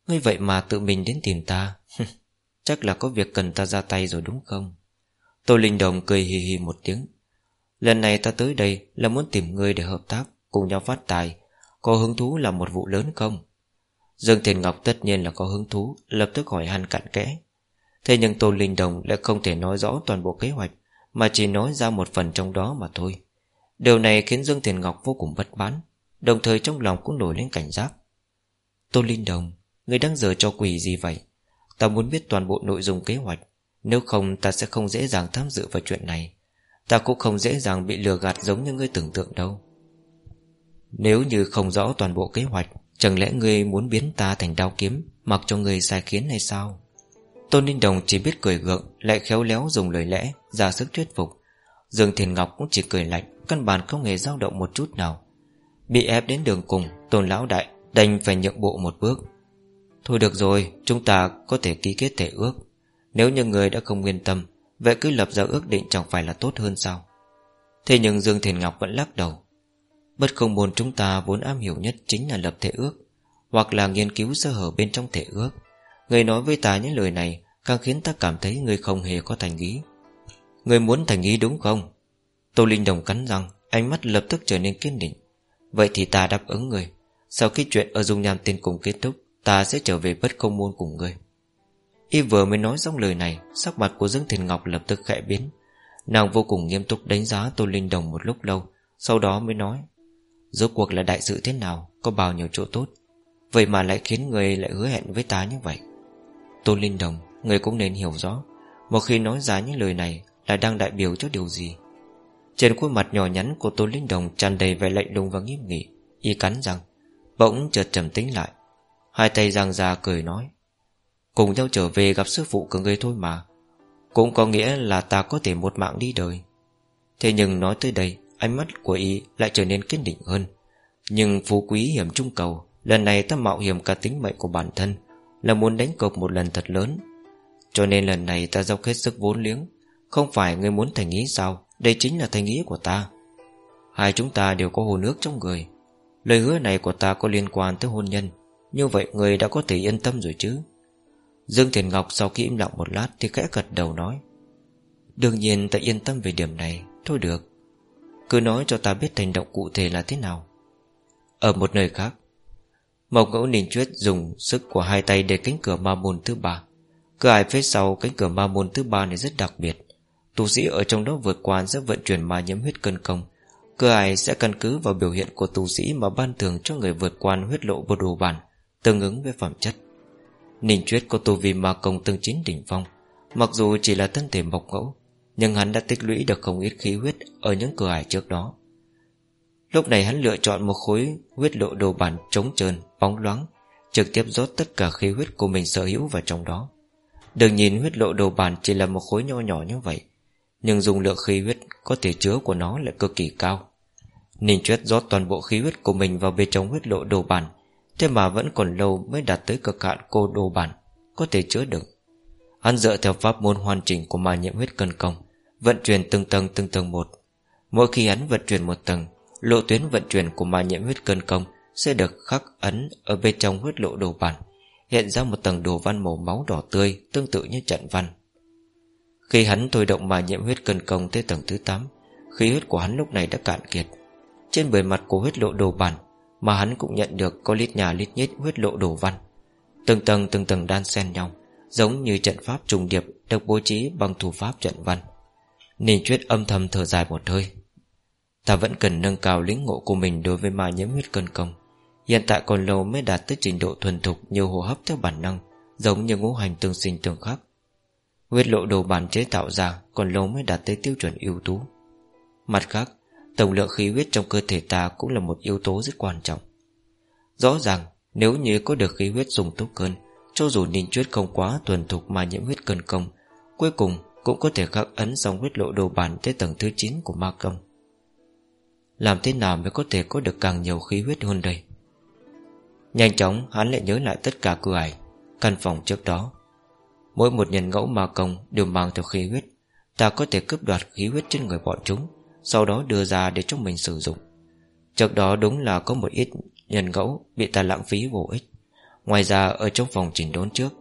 Ngươi vậy mà tự mình đến tìm ta? Chắc là có việc cần ta ra tay rồi đúng không? Tô Linh Đồng cười hì hì một tiếng. Lần này ta tới đây là muốn tìm ngươi để hợp tác Cùng nhau phát tài. Có hứng thú là một vụ lớn không? Dương Thiền Ngọc tất nhiên là có hứng thú, Lập tức hỏi han cặn kẽ. Thế nhưng Tô Linh Đồng lại không thể nói rõ toàn bộ kế hoạch. Mà chỉ nói ra một phần trong đó mà thôi. Điều này khiến Dương Thiền Ngọc vô cùng bất bán Đồng thời trong lòng cũng nổi lên cảnh giác. Tô Linh Đồng, Người đang giờ cho quỷ gì vậy? Ta muốn biết toàn bộ nội dung kế hoạch, Nếu không ta sẽ không dễ dàng tham dự vào chuyện này. Ta cũng không dễ dàng bị lừa gạt giống như ngươi tưởng tượng đâu. Nếu như không rõ toàn bộ kế hoạch, Chẳng lẽ ngươi muốn biến ta thành đao kiếm, Mặc cho người sai khiến hay sao? Tôn Ninh Đồng chỉ biết cười gượng, Lại khéo léo dùng lời lẽ, Ra sức thuyết phục. Dương Thiền Ngọc cũng chỉ cười lạnh, Căn bản không hề dao động một chút nào. Bị ép đến đường cùng, Tôn Lão Đại đành phải nhượng bộ một bước. Thôi được rồi, Chúng ta có thể ký kết thể ước. Nếu như người đã không yên tâm, Vậy cứ lập ra ước định chẳng phải là tốt hơn sao? Thế nhưng Dương Thiền Ngọc vẫn lắc đầu. Bất không môn chúng ta vốn am hiểu nhất chính là lập thể ước, Hoặc là nghiên cứu sơ hở bên trong thể ước. Người nói với ta những lời này Càng khiến ta cảm thấy người không hề có thành ý. Người muốn thành ý đúng không? Tô Linh Đồng cắn răng, Ánh mắt lập tức trở nên kiên định. Vậy thì ta đáp ứng người. Sau khi chuyện ở dung nham tiên cùng kết thúc, Ta sẽ trở về bất công môn cùng người. Y vừa mới nói xong lời này, Sắc mặt của Dương Thiền Ngọc lập tức khẽ biến. Nàng vô cùng nghiêm túc đánh giá Tô Linh Đồng một lúc lâu, Sau đó mới nói, Rốt cuộc là đại sự thế nào? Có bao nhiêu chỗ tốt? Vậy mà lại khiến người lại hứa hẹn với ta như vậy. Tôn Linh Đồng, Người cũng nên hiểu rõ, Một khi nói ra những lời này Là đang đại biểu cho điều gì? Trên khuôn mặt nhỏ nhắn của Tôn Linh Đồng tràn đầy vẻ lạnh lùng và nghiêm nghị, Y cắn răng, Bỗng chợt trầm tính lại. Hai tay giang ra cười nói, Cùng nhau trở về gặp sư phụ của người thôi mà, Cũng có nghĩa là ta có thể một mạng đi đời. Thế nhưng nói tới đây, Ánh mắt của y lại trở nên kiên định hơn. Nhưng phú quý hiểm trung cầu, Lần này ta mạo hiểm cả tính mệnh của bản thân. Là muốn đánh cược một lần thật lớn. Cho nên lần này ta dốc hết sức vốn liếng. Không phải ngươi muốn thành ý sao? Đây chính là thành ý của ta. Hai chúng ta đều có hồ nước trong người. Lời hứa này của ta có liên quan tới hôn nhân. Như vậy người đã có thể yên tâm rồi chứ? Dương Thiền Ngọc sau khi im lặng một lát Thì khẽ gật đầu nói. Đương nhiên ta yên tâm về điểm này. Thôi được. Cứ nói cho ta biết hành động cụ thể là thế nào. Ở một nơi khác Mộc ngẫu ninh chuyết dùng sức của hai tay để cánh cửa ma môn thứ ba. Cửa ải phía sau cánh cửa ma môn thứ ba này rất đặc biệt. Tu sĩ ở trong đó vượt qua sẽ vận chuyển ma nhiễm huyết cân công. Cửa ải sẽ căn cứ vào biểu hiện của tu sĩ Mà ban thường cho người vượt qua huyết lộ vô đồ bản, Tương ứng với phẩm chất. Ninh Chuyết có tu vi ma công tương chính đỉnh phong. Mặc dù chỉ là thân thể mộc ngẫu Nhưng hắn đã tích lũy được không ít khí huyết Ở những cửa ải trước đó. Lúc này hắn lựa chọn một khối huyết lộ đồ bản trống trơn, bóng loáng Trực tiếp rót tất cả khí huyết của mình sở hữu vào trong đó. Đừng nhìn huyết lộ đồ bản chỉ là một khối nho nhỏ như vậy Nhưng dùng lượng khí huyết có thể chứa của nó lại cực kỳ cao. Ninh Chuyết rót toàn bộ khí huyết của mình vào bên trong huyết lộ đồ bản Thế mà vẫn còn lâu mới đạt tới cực hạn cô đồ bản Có thể chứa được. Hắn dựa theo pháp môn hoàn chỉnh của ma nhiễm huyết cân công Vận chuyển từng tầng từng tầng một. Mỗi khi hắn vận chuyển một tầng Lộ tuyến vận chuyển của ma nhiễm huyết cơn công Sẽ được khắc ấn ở bên trong huyết lộ đồ bản, Hiện ra một tầng đồ văn màu máu đỏ tươi, Tương tự như trận văn. Khi hắn thôi động ma nhiễm huyết cân công Tới tầng thứ 8 Khí huyết của hắn lúc này đã cạn kiệt. Trên bề mặt của huyết lộ đồ bản mà hắn cũng nhận được có lít nhà lít nhít huyết lộ đồ văn. Từng tầng từng tầng đan xen nhau, Giống như trận pháp trùng điệp Được bố trí bằng thủ pháp trận văn. Ninh Chuyết âm thầm thở dài một hơi. Ta vẫn cần nâng cao lĩnh ngộ của mình Đối với ma nhiễm huyết cân công. Hiện tại còn lâu mới đạt tới trình độ thuần thục Nhiều hô hấp theo bản năng, Giống như ngũ hành tương sinh tương khắc. Huyết lộ đồ bản chế tạo ra Còn lâu mới đạt tới tiêu chuẩn ưu tú. Mặt khác, Tổng lượng khí huyết trong cơ thể ta Cũng là một yếu tố rất quan trọng. Rõ ràng, nếu như có được khí huyết dùng tốt hơn, Cho dù Ninh Chuyết không quá thuần thục mà nhiễm huyết cân công, Cuối cùng cũng có thể khắc ấn xong huyết lộ đồ bản Tới tầng thứ 9 của ma công. Làm thế nào mới có thể có được càng nhiều khí huyết hơn đây? Nhanh chóng, hắn lại nhớ lại tất cả cửa ải Căn phòng trước đó. Mỗi một nhân ngẫu ma công đều mang theo khí huyết. Ta có thể cướp đoạt khí huyết trên người bọn chúng, sau đó đưa ra để cho mình sử dụng. Trước đó đúng là có một ít nhân ngẫu Bị ta lãng phí vô ích. Ngoài ra, ở trong phòng chỉnh đốn trước,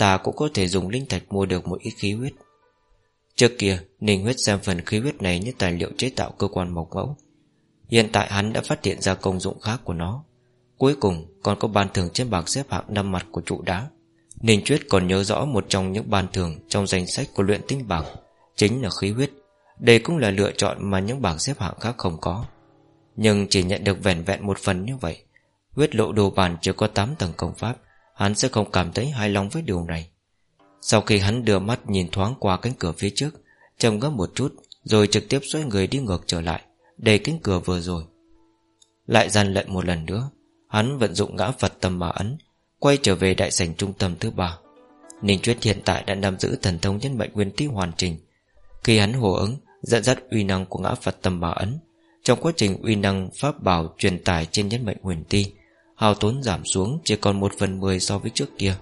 Ta cũng có thể dùng linh thạch mua được một ít khí huyết. Trước kia, Ninh huyết xem phần khí huyết này như tài liệu chế tạo cơ quan mộc mẫu. Hiện tại hắn đã phát hiện ra công dụng khác của nó. Cuối cùng, còn có ban thường trên bảng xếp hạng năm mặt của trụ đá. Ninh Chuyết còn nhớ rõ một trong những ban thường Trong danh sách của luyện tinh bảng, Chính là khí huyết. Đây cũng là lựa chọn mà những bảng xếp hạng khác không có. Nhưng chỉ nhận được vẹn vẹn một phần như vậy, Huyết lộ đồ bàn chưa có 8 tầng công pháp, Hắn sẽ không cảm thấy hài lòng với điều này. Sau khi hắn đưa mắt nhìn thoáng qua cánh cửa phía trước, trầm ngấp một chút, Rồi trực tiếp xoay người đi ngược trở lại. Đầy cánh cửa vừa rồi. Lại gian lận một lần nữa, Hắn vận dụng ngã Phật tâm mà ấn, Quay trở về đại sảnh trung tâm thứ ba. Ninh Chuyết hiện tại đã nắm giữ thần thông nhân mệnh nguyên tí hoàn chỉnh. Khi hắn hồ ứng, dẫn dắt uy năng của ngã Phật tầm bảo ấn, trong quá trình uy năng pháp bảo truyền tải trên nhân mệnh huyền ti hao tốn giảm xuống chỉ còn một phần mười so với trước kia.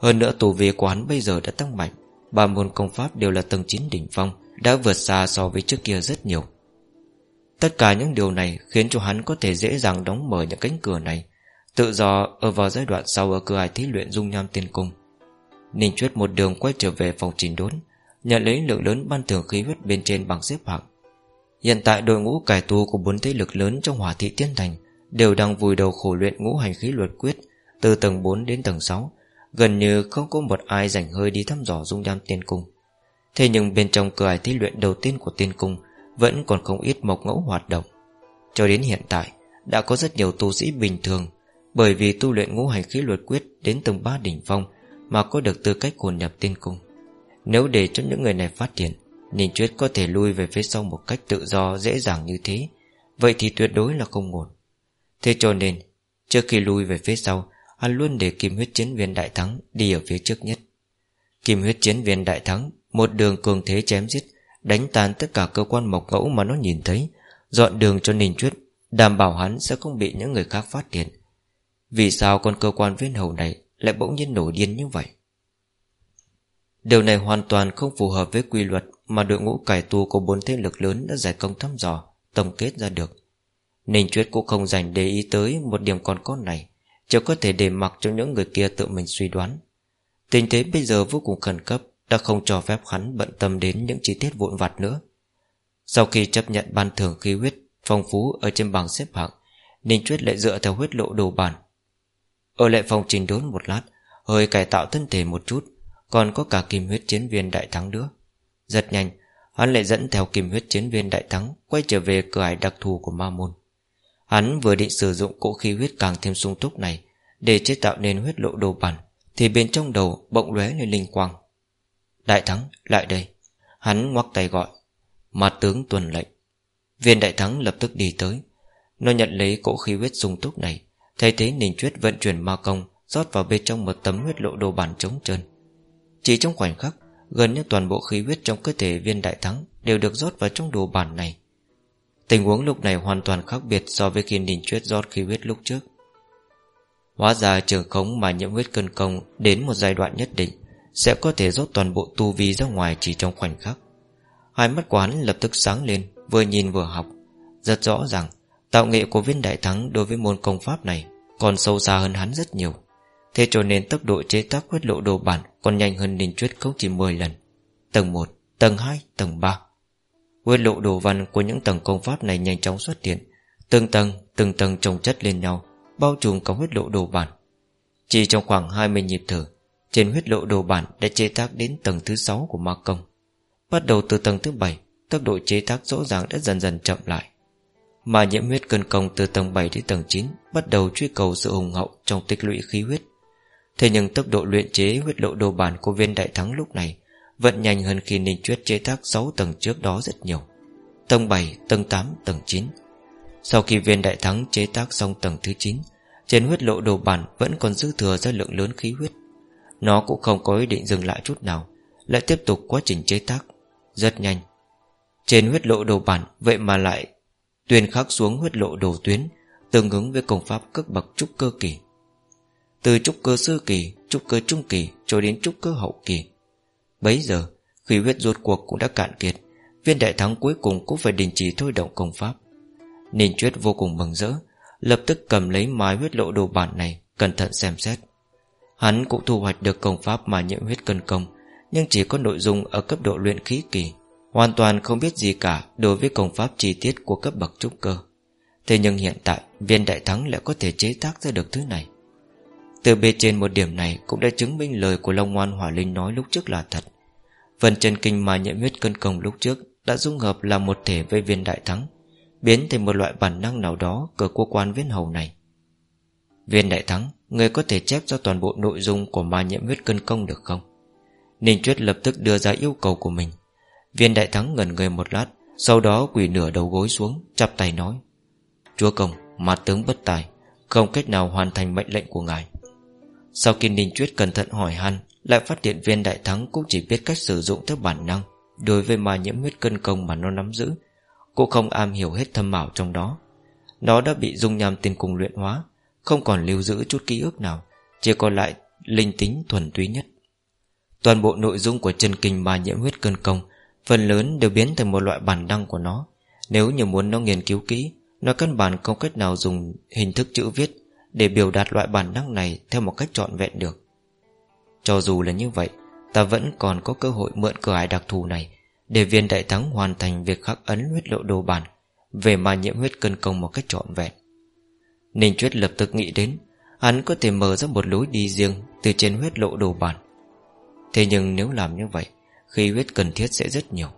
Hơn nữa tù vi của hắn bây giờ đã tăng mạnh, ba môn công pháp đều là tầng 9 đỉnh phong đã vượt xa so với trước kia rất nhiều. Tất cả những điều này khiến cho hắn có thể dễ dàng đóng mở những cánh cửa này, Tự do ở vào giai đoạn sau ở cửa ải thí luyện dung nham tiên cung. Ninh Chuyết một đường quay trở về phòng trình đốn, Nhận lấy lượng lớn ban thưởng khí huyết bên trên bằng xếp hạng. Hiện tại đội ngũ cải tu của bốn thế lực lớn trong hỏa thị tiên thành Đều đang vùi đầu khổ luyện ngũ hành khí luật quyết Từ tầng 4 đến tầng 6 Gần như không có một ai rảnh hơi đi thăm dò dung nham tiên cung. Thế nhưng bên trong cửa ải thí luyện đầu tiên của tiên cung Vẫn còn không ít mộc ngẫu hoạt động. Cho đến hiện tại, Đã có rất nhiều tu sĩ bình thường, Bởi vì tu luyện ngũ hành khí luật quyết Đến tầng 3 đỉnh phong Mà có được tư cách hồn nhập tiên cung. Nếu để cho những người này phát triển, Ninh Chuyết có thể lui về phía sau một cách tự do, Dễ dàng như thế. Vậy thì tuyệt đối là không ổn. Thế cho nên, Trước khi lui về phía sau, Hắn luôn để kim huyết chiến viên đại thắng Đi ở phía trước nhất. Kim huyết chiến viên đại thắng một đường cường thế chém giết, Đánh tan tất cả cơ quan mộc ngẫu mà nó nhìn thấy, Dọn đường cho Ninh Chuyết, Đảm bảo hắn sẽ không bị những người khác phát hiện. Vì sao con cơ quan viên hầu này Lại bỗng nhiên nổi điên như vậy? Điều này hoàn toàn không phù hợp với quy luật Mà đội ngũ cải tu của bốn thế lực lớn Đã giải công thăm dò, Tổng kết ra được. Ninh Chuyết cũng không dành để ý tới Một điểm còn con này, Chỉ có thể để mặc cho những người kia tự mình suy đoán. Tình thế bây giờ vô cùng khẩn cấp đã không cho phép hắn bận tâm đến Những chi tiết vụn vặt nữa. Sau khi chấp nhận ban thưởng khí huyết Phong phú ở trên bảng xếp hạng, Ninh Chuyết lại dựa theo huyết lộ đồ bản Ở lại phòng trình đốn một lát, Hơi cải tạo thân thể một chút, Còn có cả kim huyết chiến viên đại thắng nữa. Rất nhanh, Hắn lại dẫn theo kim huyết chiến viên đại thắng Quay trở về cửa ải đặc thù của ma môn. Hắn vừa định sử dụng cỗ khí huyết càng thêm sung túc này Để chế tạo nên huyết lộ đồ bản Thì bên trong đầu bỗng lóe lên linh quang. Đại thắng, lại đây. Hắn ngoắc tay gọi. Mặt tướng tuần lệnh. Viên đại thắng lập tức đi tới. Nó nhận lấy cỗ khí huyết sung túc này. Thay thế Ninh Chuyết vận chuyển ma công, rót vào bên trong một tấm huyết lộ đồ bản trống trơn. Chỉ trong khoảnh khắc, Gần như toàn bộ khí huyết trong cơ thể viên đại thắng Đều được rót vào trong đồ bản này. Tình huống lúc này hoàn toàn khác biệt So với khi Ninh Chuyết rót khí huyết lúc trước. Hóa ra trường khống mà nhiễm huyết cân công Đến một giai đoạn nhất định. Sẽ có thể rót toàn bộ tu vi ra ngoài Chỉ trong khoảnh khắc. Hai mắt quán lập tức sáng lên Vừa nhìn vừa học. Rất rõ ràng Tạo nghệ của viên đại thắng đối với môn công pháp này Còn sâu xa hơn hắn rất nhiều. Thế cho nên tốc độ chế tác huyết lộ đồ bản Còn nhanh hơn Ninh Chuyết không chỉ 10 lần. Tầng 1, tầng 2, tầng 3 Huyết lộ đồ văn của những tầng công pháp này nhanh chóng xuất hiện. Từng tầng, từng tầng trồng chất lên nhau Bao trùm cả huyết lộ đồ bản. Chỉ trong khoảng 20 nhịp thở trên huyết lộ đồ bản đã chế tác đến tầng thứ 6 của ma công. Bắt đầu từ tầng thứ 7 Tốc độ chế tác rõ ràng đã dần dần chậm lại. Mà nhiễm huyết cân công từ tầng 7 đến tầng 9 Bắt đầu truy cầu sự hùng hậu trong tích lũy khí huyết. Thế nhưng tốc độ luyện chế huyết lộ đồ bản của viên đại thắng lúc này Vẫn nhanh hơn khi Ninh Chuyết chế tác 6 tầng trước đó rất nhiều. Tầng 7, tầng 8, tầng 9 Sau khi viên đại thắng chế tác xong tầng thứ 9 Trên huyết lộ đồ bản vẫn còn dư thừa ra lượng lớn khí huyết. Nó cũng không có ý định dừng lại chút nào, Lại tiếp tục quá trình chế tác, Rất nhanh. Trên huyết lộ đồ bản, Vậy mà lại Tuyên khắc xuống huyết lộ đồ tuyến, Tương ứng với công pháp cấp bậc trúc cơ kỳ. Từ trúc cơ sơ kỳ, Trúc cơ trung kỳ cho đến trúc cơ hậu kỳ. Bấy giờ, khi huyết ruột cuộc cũng đã cạn kiệt, Viên đại thắng cuối cùng cũng phải đình chỉ thôi động công pháp. Ninh Chuyết vô cùng mừng rỡ, Lập tức cầm lấy mái huyết lộ đồ bản này, Cẩn thận xem xét. Hắn cũng thu hoạch được công pháp mà nhiễm huyết cân công, Nhưng chỉ có nội dung ở cấp độ luyện khí kỳ, Hoàn toàn không biết gì cả Đối với công pháp chi tiết của cấp bậc trúc cơ. Thế nhưng hiện tại, Viên đại thắng lại có thể chế tác ra được thứ này. Từ bề trên một điểm này Cũng đã chứng minh lời của Long Ngoan Hỏa Linh nói lúc trước là thật. Phần chân kinh mà nhiễm huyết cân công lúc trước Đã dung hợp là một thể với viên đại thắng, Biến thành một loại bản năng nào đó Của cô quan viên hầu này. Viên đại thắng Người có thể chép cho toàn bộ nội dung Của ma nhiễm huyết cân công được không? Ninh Chuyết lập tức đưa ra yêu cầu của mình. Viên đại thắng ngẩn người một lát Sau đó quỳ nửa đầu gối xuống Chắp tay nói Chúa công, mặt tướng bất tài Không cách nào hoàn thành mệnh lệnh của ngài. Sau khi Ninh Chuyết cẩn thận hỏi han Lại phát hiện viên đại thắng cũng chỉ biết cách sử dụng theo bản năng Đối với ma nhiễm huyết cân công mà nó nắm giữ Cũng không am hiểu hết thâm mạo trong đó. Nó đã bị dung nham tiên cung luyện hóa không còn lưu giữ chút ký ức nào, Chỉ còn lại linh tính thuần túy nhất. Toàn bộ nội dung của chân kinh ma nhiễm huyết cơn công, Phần lớn đều biến thành một loại bản đăng của nó. Nếu như muốn nó nghiên cứu kỹ, Nó căn bản không cách nào dùng hình thức chữ viết Để biểu đạt loại bản năng này Theo một cách trọn vẹn được. Cho dù là như vậy, Ta vẫn còn có cơ hội mượn cửa ải đặc thù này Để viên đại thắng hoàn thành việc khắc ấn huyết lộ đồ bản Về mà nhiễm huyết cân công một cách trọn vẹn. Ninh Chuyết lập tức nghĩ đến, Hắn có thể mở ra một lối đi riêng Từ trên huyết lộ đồ bản Thế nhưng nếu làm như vậy, Khí huyết cần thiết sẽ rất nhiều.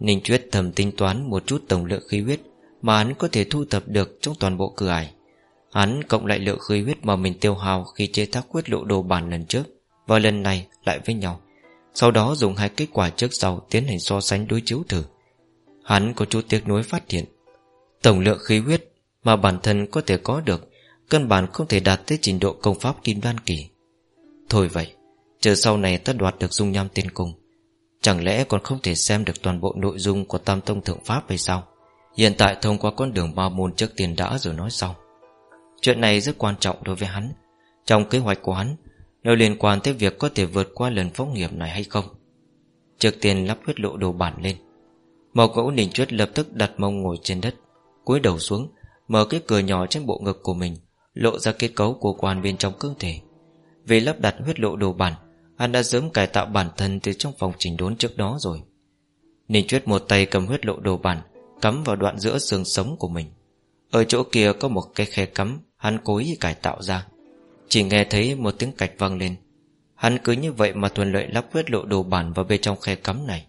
Ninh Chuyết thầm tính toán một chút tổng lượng khí huyết Mà hắn có thể thu thập được trong toàn bộ cửa ải. Hắn cộng lại lượng khí huyết mà mình tiêu hao Khi chế tác huyết lộ đồ bản lần trước Và lần này lại với nhau. Sau đó dùng hai kết quả trước sau Tiến hành so sánh đối chiếu thử. Hắn có chút tiếc nuối phát hiện, Tổng lượng khí huyết mà bản thân có thể có được, Căn bản không thể đạt tới trình độ công pháp kim đan kỳ. Thôi vậy, Chờ sau này ta đoạt được dung nham tiên cung, Chẳng lẽ còn không thể xem được toàn bộ nội dung của Tam Tông Thượng Pháp hay sao? Hiện tại thông qua con đường ba môn trước tiền đã rồi nói sau. Chuyện này rất quan trọng đối với hắn. Trong kế hoạch của hắn, Nó liên quan tới việc có thể vượt qua lần phóng nghiệp này hay không? Trước tiên lắp huyết lộ đồ bản lên. Màu gỗ ninh chuyết lập tức đặt mông ngồi trên đất, cúi đầu xuống Mở cái cửa nhỏ trên bộ ngực của mình, Lộ ra kết cấu của quan bên trong cơ thể. Về lắp đặt huyết lộ đồ bản, Hắn đã sớm cải tạo bản thân Từ trong phòng chỉnh đốn trước đó rồi. Ninh Chuyết một tay cầm huyết lộ đồ bản, Cắm vào đoạn giữa xương sống của mình. Ở chỗ kia có một cái khe cắm, Hắn cố ý cải tạo ra. Chỉ nghe thấy một tiếng cạch vang lên. Hắn cứ như vậy mà thuận lợi lắp huyết lộ đồ bản Vào bên trong khe cắm này.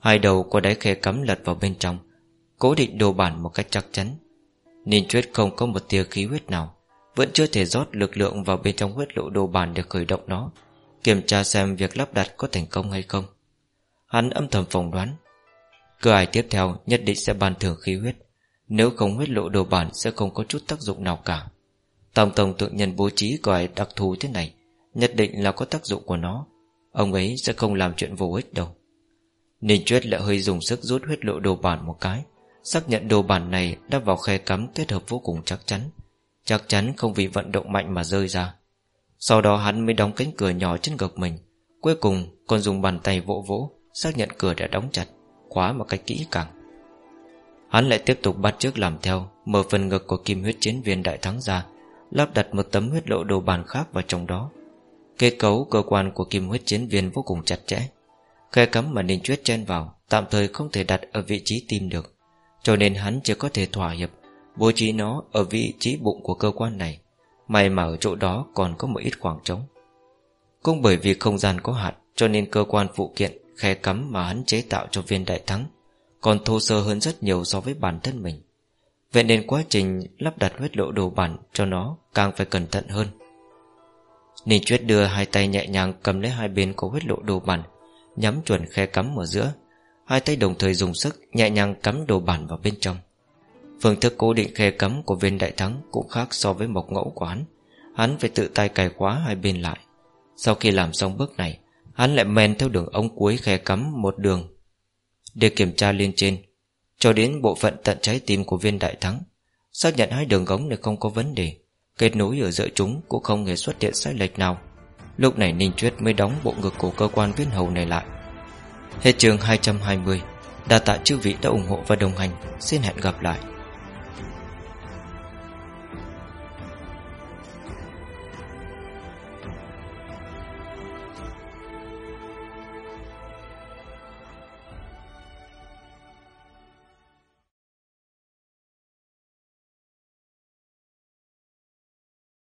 Hai đầu của đáy khe cắm lật vào bên trong, Cố định đồ bản một cách chắc chắn. Ninh Chuyết không có một tia khí huyết nào, Vẫn chưa thể rót lực lượng vào bên trong huyết lộ đồ bản để khởi động nó, Kiểm tra xem việc lắp đặt có thành công hay không. Hắn âm thầm phỏng đoán Cửa ai tiếp theo nhất định sẽ ban thưởng khí huyết, Nếu không huyết lộ đồ bản Sẽ không có chút tác dụng nào cả. Tổng tổng tự nhân bố trí cửa ai đặc thù thế này, Nhất định là có tác dụng của nó, Ông ấy sẽ không làm chuyện vô ích đâu. Ninh Chuyết lại hơi dùng sức rút huyết lộ đồ bản một cái Xác nhận đồ bản này đã vào khe cắm kết hợp vô cùng chắc chắn. Chắc chắn không vì vận động mạnh mà rơi ra. Sau đó hắn mới đóng cánh cửa nhỏ trên ngực mình. Cuối cùng, còn dùng bàn tay vỗ vỗ, Xác nhận cửa đã đóng chặt, Khóa một cách kỹ càng. Hắn lại tiếp tục bắt trước làm theo, Mở phần ngực của kim huyết chiến viên đại thắng ra, Lắp đặt một tấm huyết lộ đồ bàn khác vào trong đó. Kết cấu cơ quan của kim huyết chiến viên vô cùng chặt chẽ. Khe cắm mà Ninh Chuyết chen vào, Tạm thời không thể đặt ở vị trí tim được. Cho nên hắn chỉ có thể thỏa hiệp Bố trí nó ở vị trí bụng của cơ quan này. May mà ở chỗ đó còn có một ít khoảng trống. Cũng bởi vì không gian có hạn, Cho nên cơ quan phụ kiện, Khe cắm mà hắn chế tạo cho viên đại thắng Còn thô sơ hơn rất nhiều so với bản thân mình. Vậy nên quá trình lắp đặt huyết lộ đồ bản Cho nó càng phải cẩn thận hơn. Ninh Chuyết đưa hai tay nhẹ nhàng cầm lấy hai bên của huyết lộ đồ bản, Nhắm chuẩn khe cắm ở giữa. Hai tay đồng thời dùng sức Nhẹ nhàng cắm đồ bản vào bên trong. Phương thức cố định khe cắm của viên đại thắng Cũng khác so với mộc ngẫu của hắn. Hắn phải tự tay cài khóa hai bên lại. Sau khi làm xong bước này, Hắn lại men theo đường ống cuối khe cắm một đường. Để kiểm tra lên trên, Cho đến bộ phận tận trái tim của viên đại thắng, Xác nhận hai đường ống này không có vấn đề. Kết nối ở giữa chúng cũng không hề xuất hiện sai lệch nào. Lúc này Ninh Chuyết mới đóng bộ ngực của cơ quan viên hầu này lại. Hết chương 220 Đa tạ chư vị đã ủng hộ và đồng hành. Xin hẹn gặp lại.